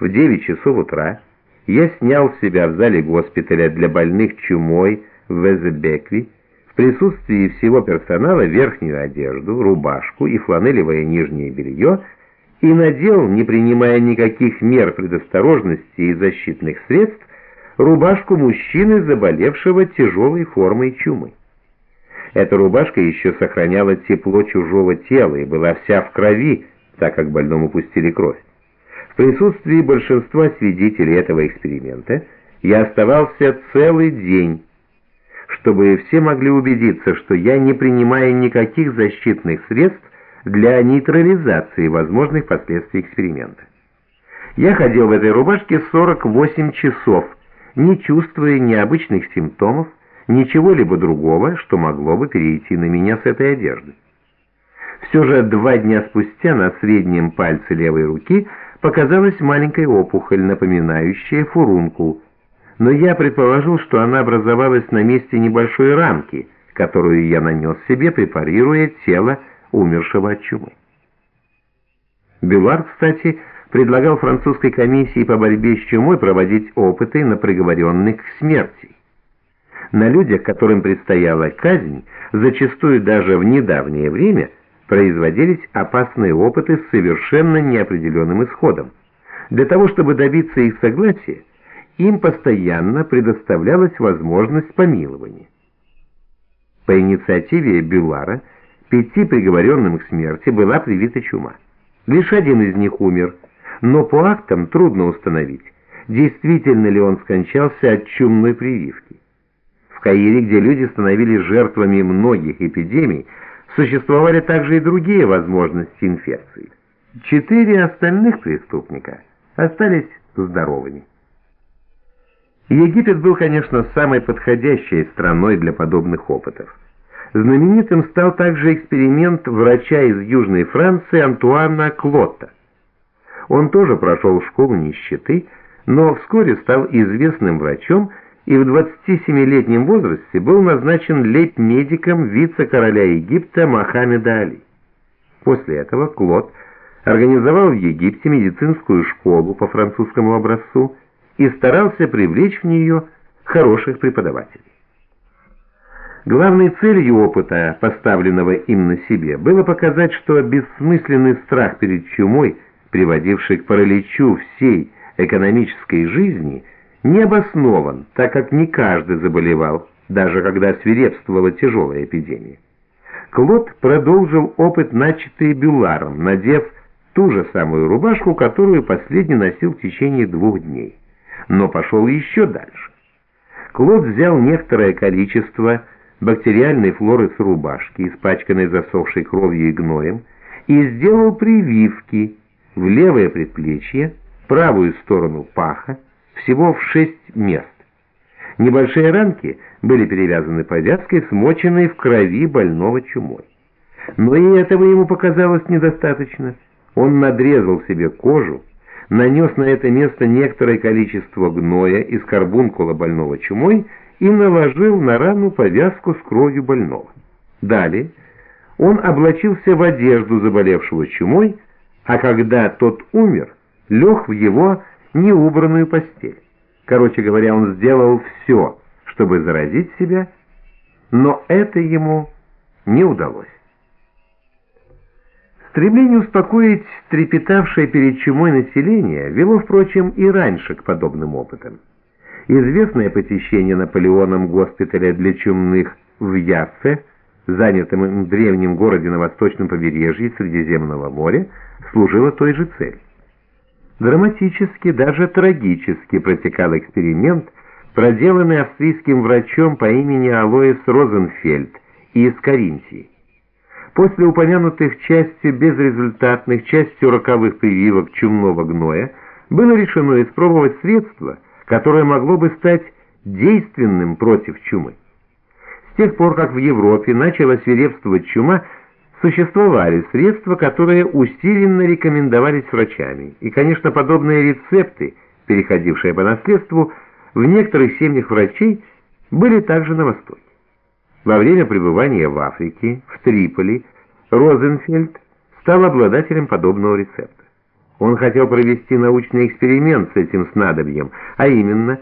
в 9 часов утра я снял с себя в зале госпиталя для больных чумой в Везебекви в присутствии всего персонала верхнюю одежду, рубашку и фланелевое нижнее белье и надел, не принимая никаких мер предосторожности и защитных средств, рубашку мужчины, заболевшего тяжелой формой чумы. Эта рубашка еще сохраняла тепло чужого тела и была вся в крови, так как больному пустили кровь. В присутствии большинства свидетелей этого эксперимента я оставался целый день, чтобы все могли убедиться, что я не принимаю никаких защитных средств для нейтрализации возможных последствий эксперимента. Я ходил в этой рубашке 48 часов, не чувствуя необычных симптомов, ничего-либо другого, что могло бы перейти на меня с этой одежды. Все же два дня спустя на среднем пальце левой руки показалась маленькая опухоль, напоминающая фурункул, но я предположил, что она образовалась на месте небольшой рамки, которую я нанес себе, препарируя тело умершего от чумы. Бюлар, кстати, предлагал французской комиссии по борьбе с чумой проводить опыты на приговоренных к смерти на людях, которым предстояла казнь, зачастую даже в недавнее время производились опасные опыты с совершенно неопределенным исходом. Для того, чтобы добиться их согласия, им постоянно предоставлялась возможность помилования. По инициативе Бюлара пяти приговоренным к смерти была привита чума. Лишь один из них умер, но по актам трудно установить, действительно ли он скончался от чумной прививки. Каире, где люди становились жертвами многих эпидемий, существовали также и другие возможности инфекции. Четыре остальных преступника остались здоровыми. Египет был, конечно, самой подходящей страной для подобных опытов. Знаменитым стал также эксперимент врача из Южной Франции Антуана Клотта. Он тоже прошел школу нищеты, но вскоре стал известным врачом, и в 27-летнем возрасте был назначен лейб-медиком вице-короля Египта Мохаммеда Али. После этого Клод организовал в Египте медицинскую школу по французскому образцу и старался привлечь в нее хороших преподавателей. Главной целью опыта, поставленного им на себе, было показать, что бессмысленный страх перед чумой, приводивший к параличу всей экономической жизни – не обоснован, так как не каждый заболевал, даже когда свирепствовала тяжелая эпидемия. Клод продолжил опыт, начатый Бюларом, надев ту же самую рубашку, которую последний носил в течение двух дней. Но пошел еще дальше. Клод взял некоторое количество бактериальной флоры с рубашки, испачканной засохшей кровью и гноем, и сделал прививки в левое предплечье, правую сторону паха, всего в шесть мест. Небольшие ранки были перевязаны повязкой, смоченной в крови больного чумой. Но и этого ему показалось недостаточно. Он надрезал себе кожу, нанес на это место некоторое количество гноя из карбункула больного чумой и наложил на рану повязку с кровью больного. Далее он облачился в одежду заболевшего чумой, а когда тот умер, лег в его неубранную постель. Короче говоря, он сделал все, чтобы заразить себя, но это ему не удалось. Стремление успокоить трепетавшее перед чумой население вело, впрочем, и раньше к подобным опытам. Известное посещение Наполеоном госпиталя для чумных в Яссе, занятом им в древнем городе на восточном побережье Средиземного моря, служило той же цели. Драматически, даже трагически протекал эксперимент, проделанный австрийским врачом по имени Алоис Розенфельд из Каринтии. После упомянутых частью безрезультатных, частью роковых прививок чумного гноя было решено испробовать средство, которое могло бы стать действенным против чумы. С тех пор, как в Европе начала свирепствовать чума, Существовали средства, которые усиленно рекомендовались врачами, и, конечно, подобные рецепты, переходившие по наследству, в некоторых семьях врачей были также на Востоке. Во время пребывания в Африке, в Триполи, Розенфельд стал обладателем подобного рецепта. Он хотел провести научный эксперимент с этим снадобьем, а именно